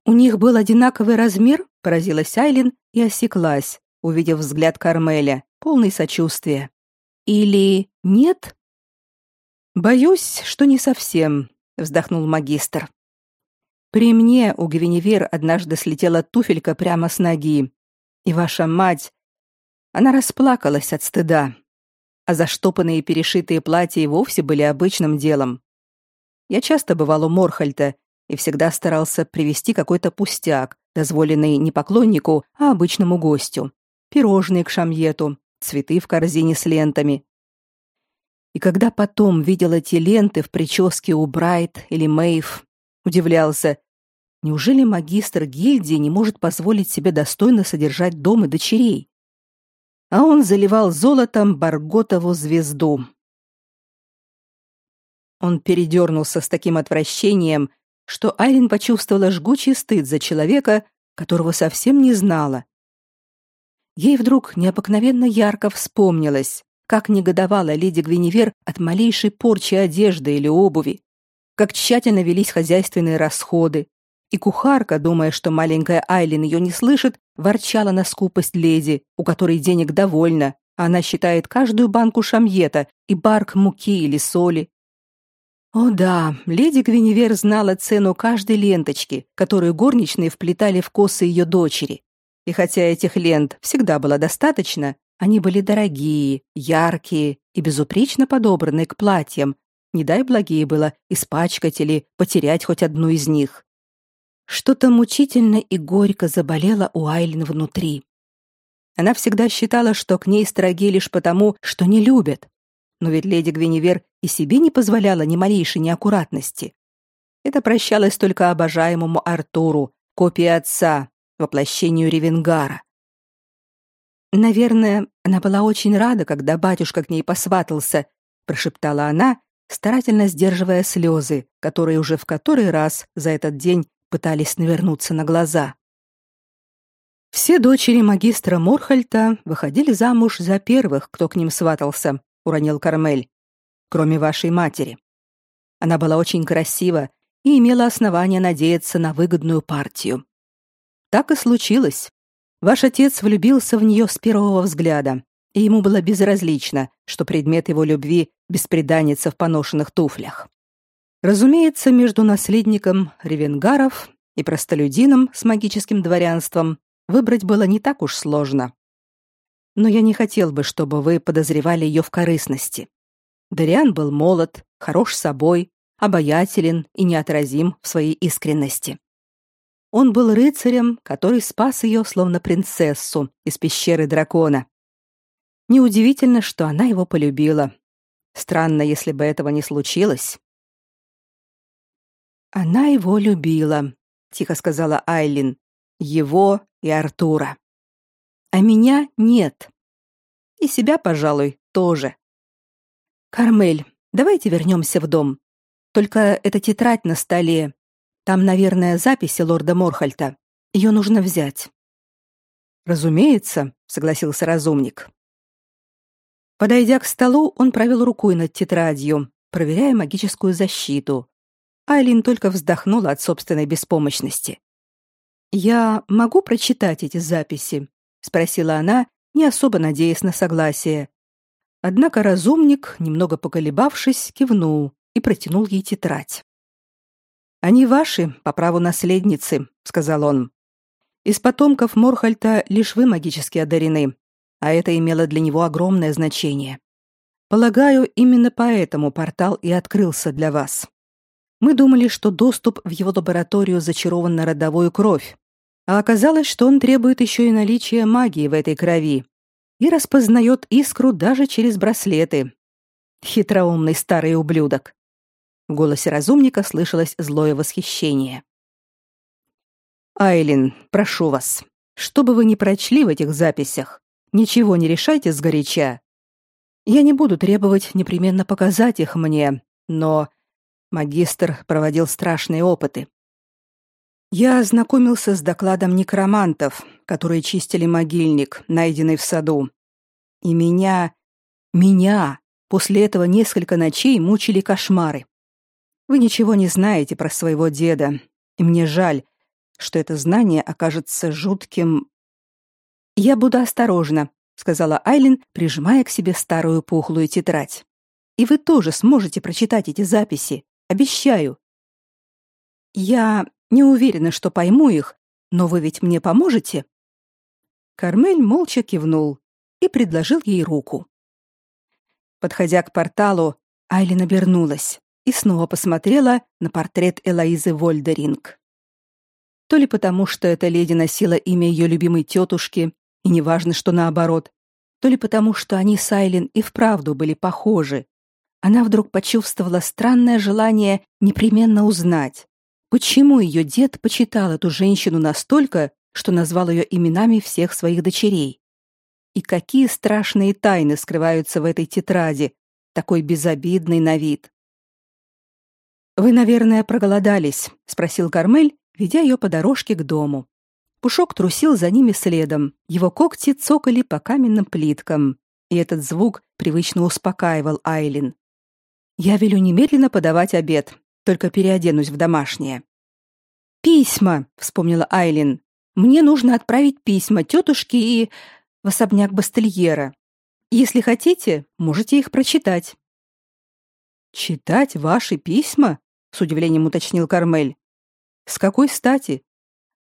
У них был одинаковый размер, поразилась Айлин и осеклась, увидев взгляд Кармеля, полный сочувствия. Или нет? Боюсь, что не совсем, вздохнул магистр. При мне у Гвиневер однажды слетела туфелька прямо с ноги, и ваша мать, она расплакалась от стыда. А заштопанные и перешитые платья и вовсе были обычным делом. Я часто бывал у Морхальта и всегда старался привезти какой-то пустяк, дозволенный не поклоннику, а обычному гостю. Пирожные к шамьету, цветы в корзине с лентами. И когда потом видел эти ленты в прическе у Брайт или Мэйв, удивлялся, неужели магистр гильдии не может позволить себе достойно содержать дом и дочерей? А он заливал золотом Барготову звезду. Он передернулся с таким отвращением, что Айрин почувствовала жгучий стыд за человека, которого совсем не знала. Ей вдруг необыкновенно ярко вспомнилось, как негодовала леди Гвиневер от малейшей порчи одежды или обуви, как тщательно велись хозяйственные расходы, и кухарка, думая, что маленькая Айлин ее не слышит, ворчала на скупость леди, у которой денег довольно, а она считает каждую банку шамьета и барк муки или соли, о да, леди Гвиневер знала цену каждой ленточки, которую горничные вплетали в косы ее дочери. И хотя этих лент всегда было достаточно, они были дорогие, яркие и безупречно подобраны к платьям. Не дай благие было испачкать или потерять хоть одну из них. Что-то мучительно и горько заболело у Айлин внутри. Она всегда считала, что к ней строги лишь потому, что не любят, но ведь леди Гвиневер и себе не позволяла ни малейшей неаккуратности. Это прощалось только обожаемому Артуру, копии отца, воплощению Ревенгара. Наверное, она была очень рада, когда батюшка к ней посватался, прошептала она, старательно сдерживая слезы, которые уже в который раз за этот день пытались навернуться на глаза. Все дочери магистра Морхальта выходили замуж за первых, кто к ним сватался, уронил Кармель. Кроме вашей матери. Она была очень красива и имела основания надеяться на выгодную партию. Так и случилось. Ваш отец влюбился в нее с первого взгляда, и ему было безразлично, что предмет его любви бесприданница в поношенных туфлях. Разумеется, между наследником Ревенгаров и простолюдином с магическим дворянством выбрать было не так уж сложно но я не хотел бы, чтобы вы подозревали ее в корыстности. Дариан был молод, хорош собой, обаятелен и неотразим в своей искренности. Он был рыцарем, который спас ее словно принцессу из пещеры дракона. Неудивительно, что она его полюбила. Странно, если бы этого не случилось. Она его любила, тихо сказала Айлин. Его и Артура а меня нет. И себя, пожалуй, тоже. Кармель, давайте вернемся в дом. Только эта тетрадь на столе. Там, наверное, записи лорда Морхальта. Ее нужно взять. Разумеется, согласился разумник. Подойдя к столу, он провел рукой над тетрадью, проверяя магическую защиту. Айлин только вздохнула от собственной беспомощности. Я могу прочитать эти записи, спросила она, не особо надеясь на согласие. Однако разумник, немного поколебавшись, кивнул и протянул ей тетрадь. Они ваши по праву наследницы, сказал он. Из потомков Морхальта лишь вы магически одарены, а это имело для него огромное значение. Полагаю, именно поэтому портал и открылся для вас. Мы думали, что доступ в его лабораторию зачарован на родовую кровь, а оказалось, что он требует еще и наличия магии в этой крови и распознает искру даже через браслеты. Хитроумный старый ублюдок. В голосе разумника слышалось злое восхищение. Айлин, прошу вас, что бы вы ни прочли в этих записях, ничего не решайте сгоряча. Я не буду требовать непременно показать их мне, но магистр проводил страшные опыты. Я ознакомился с докладом некромантов, которые чистили могильник, найденный в саду. И меня, меня после этого несколько ночей мучили кошмары. Вы ничего не знаете про своего деда, и мне жаль, что это знание окажется жутким. Я буду осторожна, сказала Айлин, прижимая к себе старую пухлую тетрадь. И вы тоже сможете прочитать эти записи, обещаю. Я не уверена, что пойму их, но вы ведь мне поможете?» Кармель молча кивнул и предложил ей руку. Подходя к порталу, Айлин обернулась и снова посмотрела на портрет Элоизы Вольдеринг. То ли потому, что эта леди носила имя ее любимой тетушки, и неважно, что наоборот, то ли потому, что они с Айлин и вправду были похожи. Она вдруг почувствовала странное желание непременно узнать, почему ее дед почитал эту женщину настолько, что назвал ее именами всех своих дочерей. И какие страшные тайны скрываются в этой тетради, такой безобидной на вид. Вы, наверное, проголодались, спросил Кармель, ведя ее по дорожке к дому. Пушок трусил за ними следом. Его когти цокали по каменным плиткам, и этот звук привычно успокаивал Айлин. Я велю немедленно подавать обед, только переоденусь в домашнее. Письма, вспомнила Айлин. Мне нужно отправить письма тетушке и в особняк Бастельера. Если хотите, можете их прочитать. Читать ваши письма? с удивлением уточнил Кармель. С какой стати?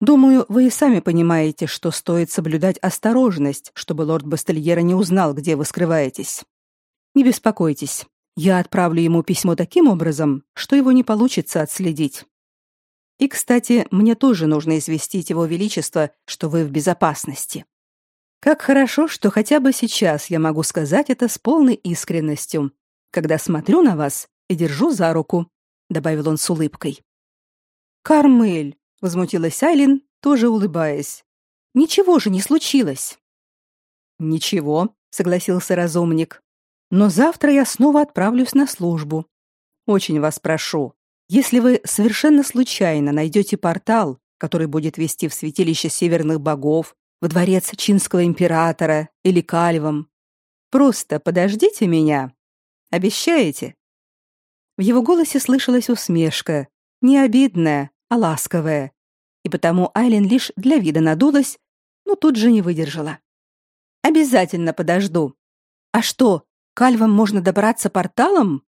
Думаю, вы и сами понимаете, что стоит соблюдать осторожность, чтобы лорд Бастельера не узнал, где вы скрываетесь. Не беспокойтесь. Я отправлю ему письмо таким образом, что его не получится отследить. И, кстати, мне тоже нужно известить его величество, что вы в безопасности. Как хорошо, что хотя бы сейчас я могу сказать это с полной искренностью, когда смотрю на вас и держу за руку, добавил он с улыбкой. Кармель, возмутилась Айлин, тоже улыбаясь. Ничего же не случилось. Ничего, согласился разумник. Но завтра я снова отправлюсь на службу. Очень вас прошу, если вы совершенно случайно найдете портал, который будет вести в святилище северных богов, в дворец чинского императора или кальвам, просто подождите меня. Обещаете? В его голосе слышалась усмешка, не обидная, а ласковая, и потому Айлин лишь для вида надулась, но тут же не выдержала. Обязательно подожду. А что, к Альвам можно добраться порталом?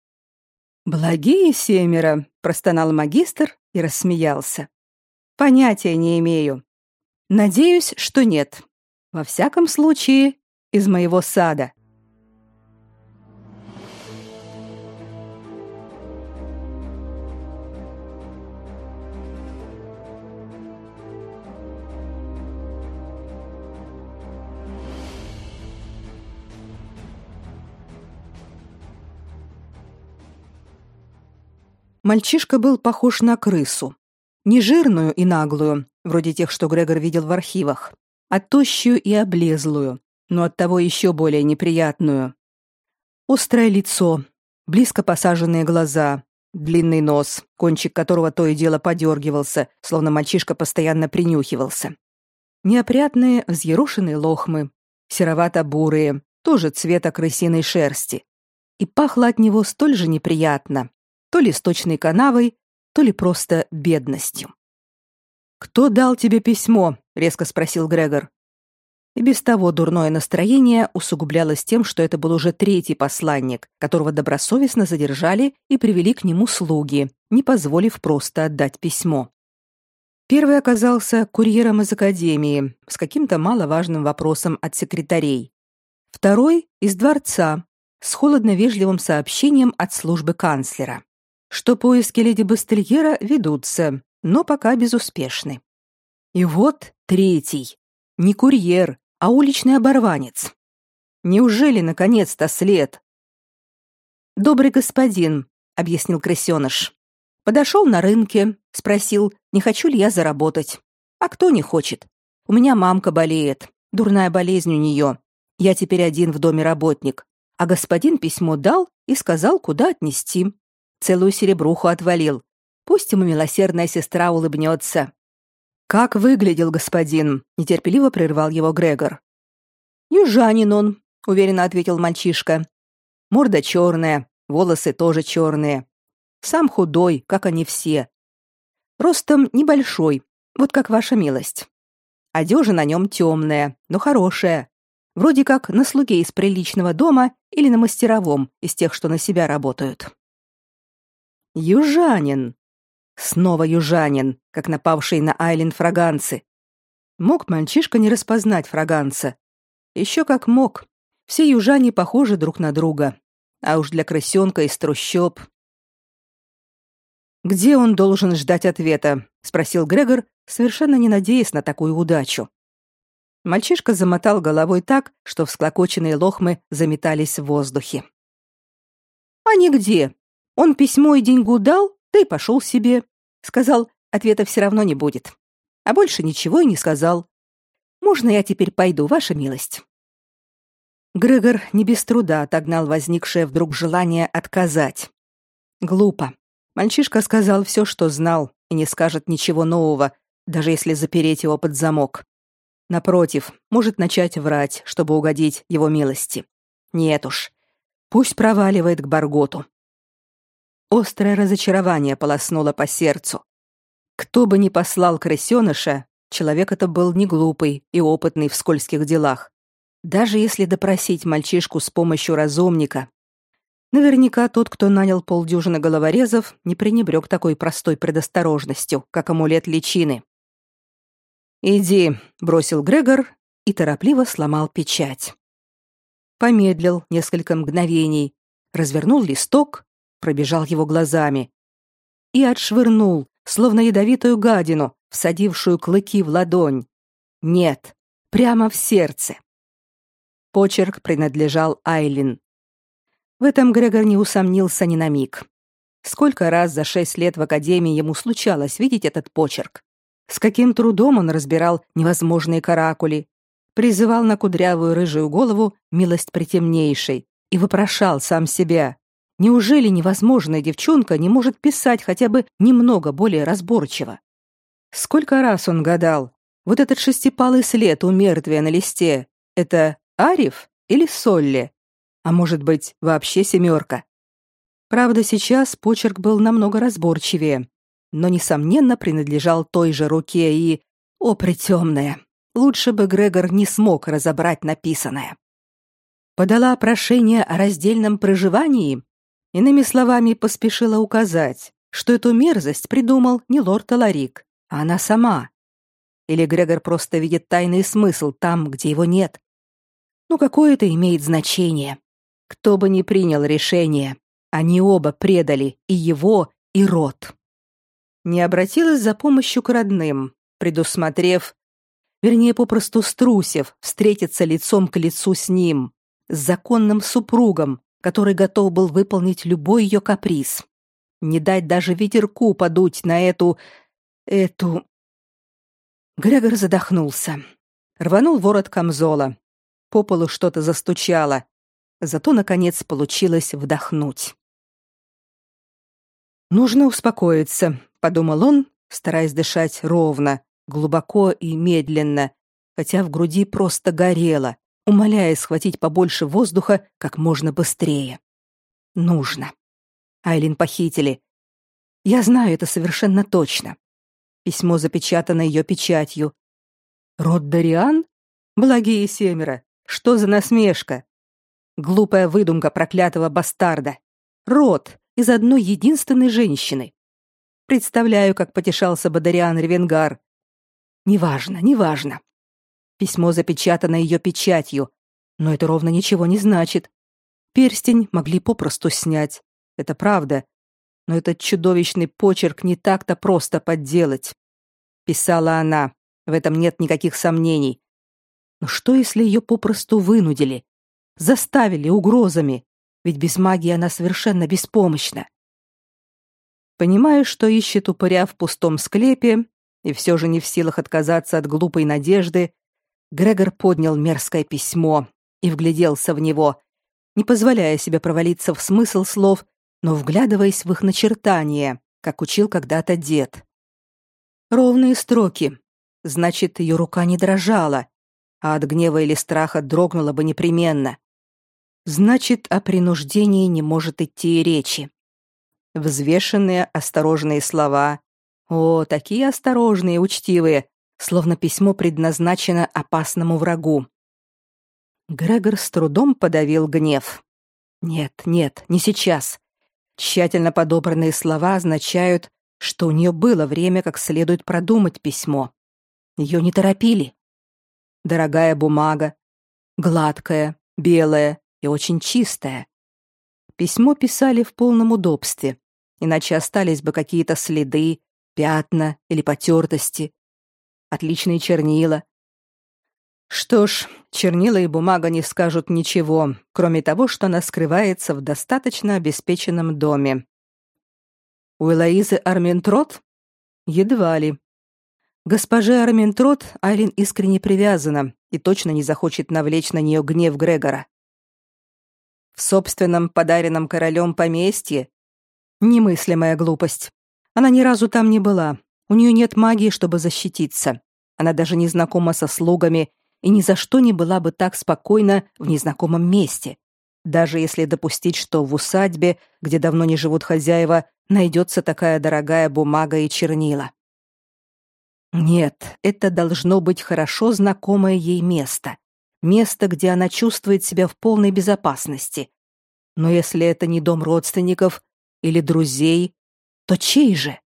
Благие семеро, простонал магистр и рассмеялся. Понятия не имею. Надеюсь, что нет. Во всяком случае, из моего сада. Мальчишка был похож на крысу. Не жирную и наглую, вроде тех, что Грегор видел в архивах, а тощую и облезлую, но оттого еще более неприятную. Острое лицо, близко посаженные глаза, длинный нос, кончик которого то и дело подергивался, словно мальчишка постоянно принюхивался. Неопрятные взъерошенные лохмы, серовато-бурые, тоже цвета крысиной шерсти. И пахло от него столь же неприятно, то ли сточной канавой, то ли просто бедностью. «Кто дал тебе письмо?» — резко спросил Грегор. И без того дурное настроение усугублялось тем, что это был уже третий посланник, которого добросовестно задержали и привели к нему слуги, не позволив просто отдать письмо. Первый оказался курьером из академии с каким-то маловажным вопросом от секретарей. Второй — из дворца с холодно-вежливым сообщением от службы канцлера что поиски леди Бастельера ведутся, но пока безуспешны. И вот третий. Не курьер, а уличный оборванец. Неужели наконец-то след? Добрый господин, объяснил крысёныш. Подошел на рынке, спросил, не хочу ли я заработать. А кто не хочет? У меня мамка болеет, дурная болезнь у нее. Я теперь один в доме работник. А господин письмо дал и сказал, куда отнести. Целую серебруху отвалил. Пусть ему милосердная сестра улыбнется. Как выглядел господин? нетерпеливо прервал его Грегор. Южанин он, уверенно ответил мальчишка. Морда черная, волосы тоже черные. Сам худой, как они все. Ростом небольшой, вот как ваша милость. Одежа на нем темная, но хорошая. Вроде как на слуге из приличного дома или на мастеровом, из тех, что на себя работают. Южанин. Снова южанин, как напавший на Айлин фраганцы. Мог мальчишка не распознать фраганца. Еще как мог. Все южане похожи друг на друга. А уж для крысенка из трущоб. Где он должен ждать ответа? спросил Грегор, совершенно не надеясь на такую удачу. Мальчишка замотал головой так, что всклокоченные лохмы заметались в воздухе. А нигде. Он письмо и деньгу дал, да и пошел себе. Сказал, ответа все равно не будет. А больше ничего и не сказал. Можно я теперь пойду, ваша милость? Грегор не без труда отогнал возникшее вдруг желание отказать. Глупо. Мальчишка сказал все, что знал, и не скажет ничего нового, даже если запереть его под замок. Напротив, может начать врать, чтобы угодить его милости. Нет уж. Пусть проваливает к Барготу. Острое разочарование полоснуло по сердцу. Кто бы ни послал крысёныша, человек это был не глупый и опытный в скользких делах. Даже если допросить мальчишку с помощью разумника, наверняка тот, кто нанял полдюжины головорезов, не пренебрег такой простой предосторожностью, как амулет личины. «Иди», — бросил Грегор и торопливо сломал печать. Помедлил несколько мгновений, развернул листок, пробежал его глазами и отшвырнул, словно ядовитую гадину, всадившую клыки в ладонь. Нет, прямо в сердце. Почерк принадлежал Айлин. В этом Грегор не усомнился ни на миг. Сколько раз за шесть лет в академии ему случалось видеть этот почерк? С каким трудом он разбирал невозможные каракули, призывал на кудрявую рыжую голову милость притемнейшей и вопрошал сам себя. Неужели невозможная девчонка не может писать хотя бы немного более разборчиво? Сколько раз он гадал, вот этот шестипалый след у мертвия на листе — это Ариф или Солли? А может быть, вообще семерка? Правда, сейчас почерк был намного разборчивее, но, несомненно, принадлежал той же руке и... О, притемная! Лучше бы Грегор не смог разобрать написанное. Подала прошение о раздельном проживании, иными словами, поспешила указать, что эту мерзость придумал не лорд Аларик, а она сама. Или Грегор просто видит тайный смысл там, где его нет. Ну какое это имеет значение? Кто бы ни принял решение, они оба предали и его, и род не обратилась за помощью к родным, предусмотрев, вернее, попросту струсив, встретиться лицом к лицу с ним, с законным супругом, который готов был выполнить любой ее каприз. Не дать даже ветерку подуть на эту... эту... Грегор задохнулся. Рванул ворот камзола. По полу что-то застучало. Зато, наконец, получилось вдохнуть. Нужно успокоиться, подумал он, стараясь дышать ровно, глубоко и медленно, хотя в груди просто горело, умоляя схватить побольше воздуха как можно быстрее. Нужно. Айлин похитили. Я знаю это совершенно точно. Письмо запечатано ее печатью. Род Дариан? Благие семеро. Что за насмешка? Глупая выдумка проклятого бастарда. Род из одной единственной женщины. Представляю, как потешался Бадариан Ревенгар. Неважно, неважно. Письмо запечатано ее печатью, но это ровно ничего не значит. Перстень могли попросту снять. Это правда. Но этот чудовищный почерк не так-то просто подделать. Писала она. В этом нет никаких сомнений. Но что, если ее попросту вынудили? Заставили угрозами? Ведь без магии она совершенно беспомощна. Понимая, что ищет упыря в пустом склепе, и все же не в силах отказаться от глупой надежды, Грегор поднял мерзкое письмо и вгляделся в него, не позволяя себе провалиться в смысл слов, но вглядываясь в их начертания, как учил когда-то дед. Ровные строки. Значит, ее рука не дрожала, а от гнева или страха дрогнула бы непременно. Значит, о принуждении не может идти и речи взвешенные, осторожные слова. О, такие осторожные, учтивые, словно письмо предназначено опасному врагу. Грегор с трудом подавил гнев. Нет, нет, не сейчас. Тщательно подобранные слова означают, что у нее было время как следует продумать письмо. Ее не торопили. Дорогая бумага, гладкая, белая и очень чистая. Письмо писали в полном удобстве, иначе остались бы какие-то следы, пятна или потертости. Отличные чернила. Что ж, чернила и бумага не скажут ничего, кроме того, что она скрывается в достаточно обеспеченном доме. У Элоизы Арментрот? Едва ли. Госпоже Арментрот Айлин искренне привязана и точно не захочет навлечь на нее гнев Грегора. В собственном подаренном королем поместье? Немыслимая глупость. Она ни разу там не была. У нее нет магии, чтобы защититься. Она даже не знакома со слугами и ни за что не была бы так спокойна в незнакомом месте. Даже если допустить, что в усадьбе, где давно не живут хозяева, найдется такая дорогая бумага и чернила. Нет, это должно быть хорошо знакомое ей место. Место, где она чувствует себя в полной безопасности. Но если это не дом родственников или друзей, то чей же?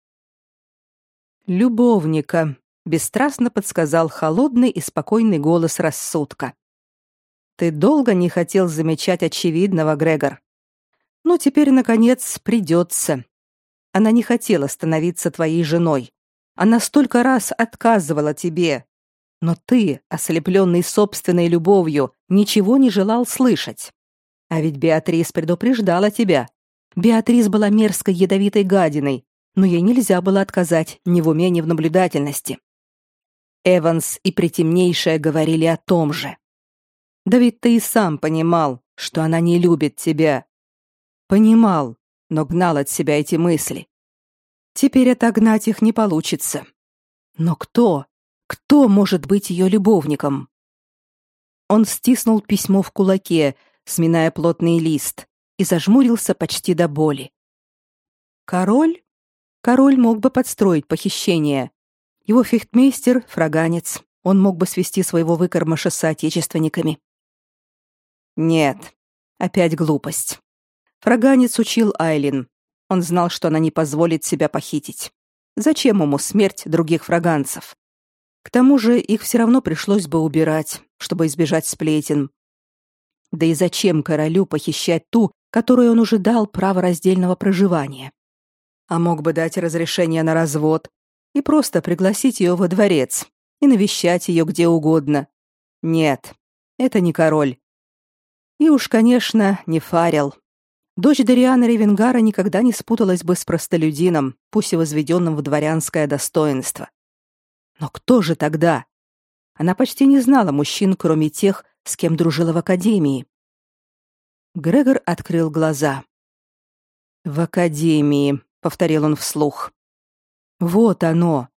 Любовника, бесстрастно подсказал холодный и спокойный голос рассудка. Ты долго не хотел замечать очевидного, Грегор. Но ну, теперь наконец придется. Она не хотела становиться твоей женой. Она столько раз отказывала тебе. Но ты, ослепленный собственной любовью, ничего не желал слышать. А ведь Беатрис предупреждала тебя. Беатрис была мерзкой ядовитой гадиной, но ей нельзя было отказать ни в уме, ни в наблюдательности. Эванс и Притемнейшая говорили о том же. Да ведь ты и сам понимал, что она не любит тебя. Понимал, но гнал от себя эти мысли. Теперь отогнать их не получится. Но кто? Кто может быть ее любовником? Он стиснул письмо в кулаке, сминая плотный лист, и зажмурился почти до боли. Король? Король мог бы подстроить похищение. Его фехтмейстер — фраганец. Он мог бы свести своего выкормыша с соотечественниками. Нет, опять глупость. Фраганец учил Айлин, он знал, что она не позволит себя похитить. Зачем ему смерть других фраганцев? К тому же их все равно пришлось бы убирать, чтобы избежать сплетен. Да и зачем королю похищать ту, которой он уже дал право раздельного проживания? А мог бы дать разрешение на развод и просто пригласить ее во дворец и навещать ее где угодно. Нет, это не король. И уж, конечно, не Фарел. Дочь Дариана Ревенгара никогда не спуталась бы с простолюдином, пусть и возведенным в дворянское достоинство. Но кто же тогда? Она почти не знала мужчин, кроме тех, с кем дружила в академии. Грегор открыл глаза. В академии, повторил он вслух. Вот оно.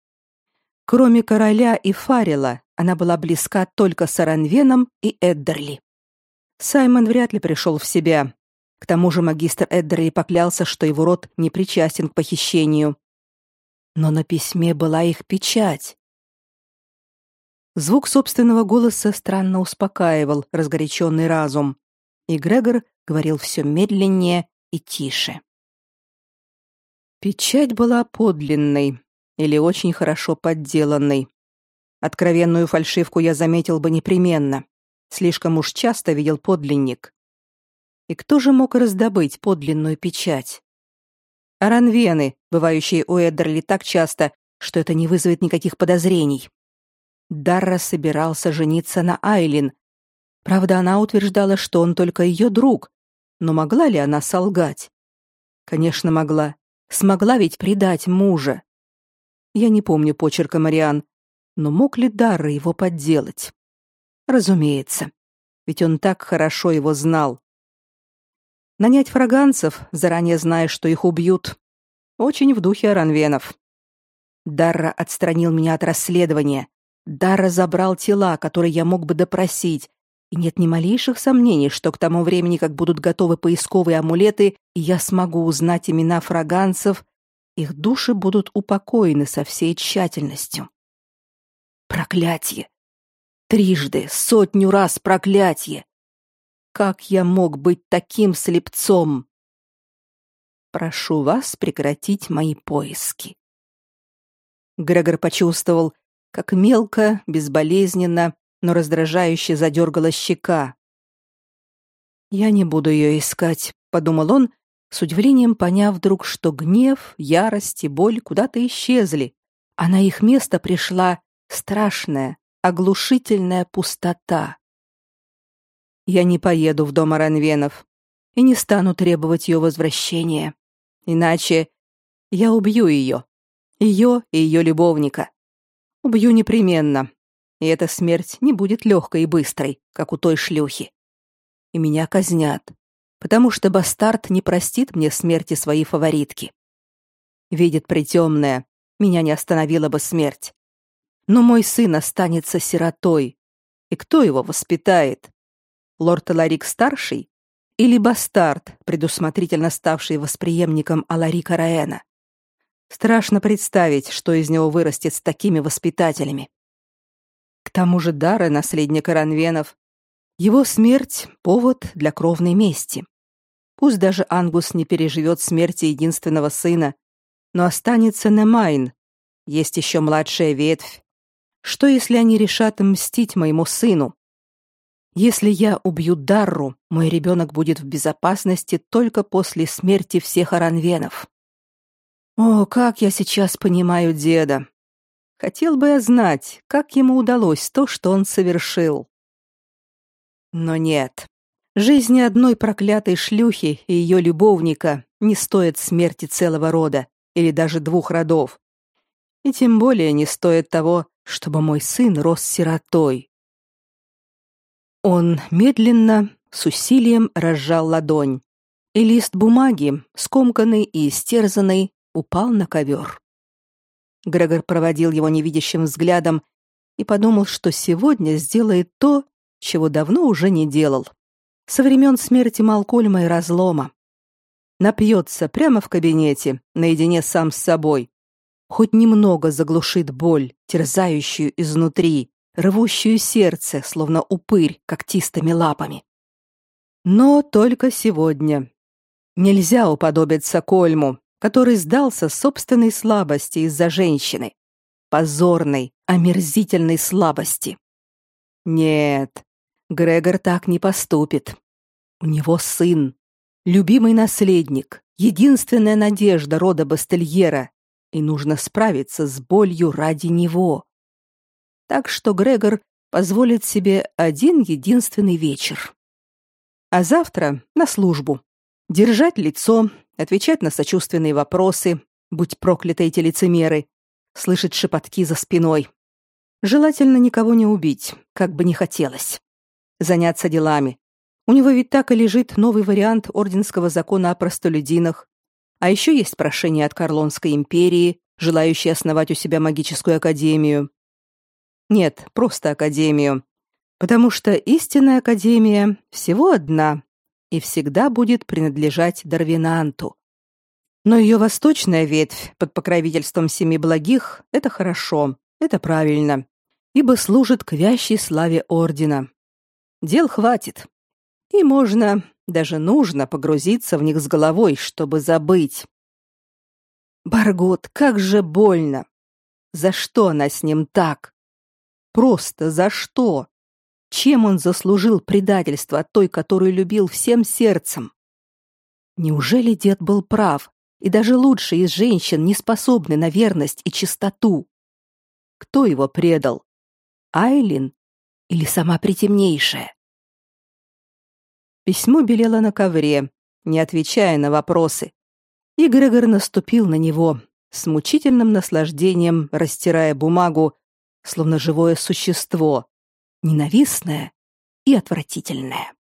Кроме короля и Фарила, она была близка только с Аранвеном и Эддерли. Саймон вряд ли пришел в себя, к тому же магистр Эддерли поклялся, что его род не причастен к похищению. Но на письме была их печать. Звук собственного голоса странно успокаивал разгоряченный разум, и Грегор говорил все медленнее и тише. Печать была подлинной или очень хорошо подделанной. Откровенную фальшивку я заметил бы непременно. Слишком уж часто видел подлинник. И кто же мог раздобыть подлинную печать? Аранвены, бывающие у Эддерли так часто, что это не вызовет никаких подозрений. Дарра собирался жениться на Айлин. Правда, она утверждала, что он только ее друг. Но могла ли она солгать? Конечно, могла. Смогла ведь предать мужа. Я не помню почерка Мариан, но мог ли Дарра его подделать? Разумеется. Ведь он так хорошо его знал. Нанять фраганцев, заранее зная, что их убьют. Очень в духе Аранвенов. Дарра отстранил меня от расследования. Дарра забрал тела, которые я мог бы допросить. И нет ни малейших сомнений, что к тому времени, как будут готовы поисковые амулеты, я смогу узнать имена фраганцев, их души будут упокоены со всей тщательностью. Проклятие! Трижды, сотню раз проклятие! Как я мог быть таким слепцом? Прошу вас прекратить мои поиски. Грегор почувствовал, как мелко, безболезненно, но раздражающе задергала щека. Я не буду ее искать, подумал он с удивлением поняв вдруг, что гнев, ярость и боль куда-то исчезли, а на их место пришла страшная, оглушительная пустота. Я не поеду в дом Аранвенов и не стану требовать ее возвращения. Иначе я убью ее. Ее и ее любовника. Убью непременно. И эта смерть не будет легкой и быстрой, как у той шлюхи. И меня казнят, потому что бастард не простит мне смерти своей фаворитки. Видит притемное, меня не остановила бы смерть. Но мой сын останется сиротой. И кто его воспитает? Лорд Ларик старший или бастард, предусмотрительно ставший восприемником Аларика Раэна? Страшно представить, что из него вырастет с такими воспитателями. К тому же Дара, наследник Ранвенов, его смерть — повод для кровной мести. Пусть даже Ангус не переживет смерти единственного сына, но останется Немайн. Есть еще младшая ветвь. Что, если они решат мстить моему сыну? Если я убью Дарру, мой ребенок будет в безопасности только после смерти всех Аранвенов. О, как я сейчас понимаю деда. Хотел бы я знать, как ему удалось то, что он совершил. Но нет. Жизни одной проклятой шлюхи и ее любовника не стоит смерти целого рода или даже двух родов. И тем более не стоит того, чтобы мой сын рос сиротой. Он медленно, с усилием разжал ладонь, и лист бумаги, скомканный и истерзанный, упал на ковер. Грегор проводил его невидящим взглядом и подумал, что сегодня сделает то, чего давно уже не делал. Со времен смерти Малкольма и разлома. Напьется прямо в кабинете, наедине сам с собой. Хоть немного заглушит боль, терзающую изнутри, рвущую сердце, словно упырь когтистыми лапами. Но только сегодня. Нельзя уподобиться Кольму, который сдался собственной слабости из-за женщины. Позорной, омерзительной слабости. Нет, Грегор так не поступит. У него сын, любимый наследник, единственная надежда рода Бастельера, и нужно справиться с болью ради него. Так что Грегор позволит себе один единственный вечер. А завтра на службу. Держать лицо, отвечать на сочувственные вопросы, будь прокляты эти лицемеры, слышать шепотки за спиной. Желательно никого не убить, как бы не хотелось. Заняться делами. У него ведь так и лежит новый вариант орденского закона о простолюдинах. А еще есть прошение от Карлонской империи, желающей основать у себя магическую академию. Нет, просто академию. Потому что истинная академия всего одна, и всегда будет принадлежать Дарвинанту. Но ее восточная ветвь под покровительством семи благих — это хорошо, это правильно, ибо служит к вящей славе ордена. Дел хватит. И можно, даже нужно погрузиться в них с головой, чтобы забыть. Баргот, как же больно! За что она с ним так? Просто за что? Чем он заслужил предательство от той, которую любил всем сердцем? Неужели дед был прав, и даже лучшие из женщин не способны на верность и чистоту? Кто его предал? Айлин или сама притемнейшая? Письмо белело на ковре, не отвечая на вопросы. И Грегор наступил на него, с мучительным наслаждением растирая бумагу, словно живое существо, ненавистное и отвратительное.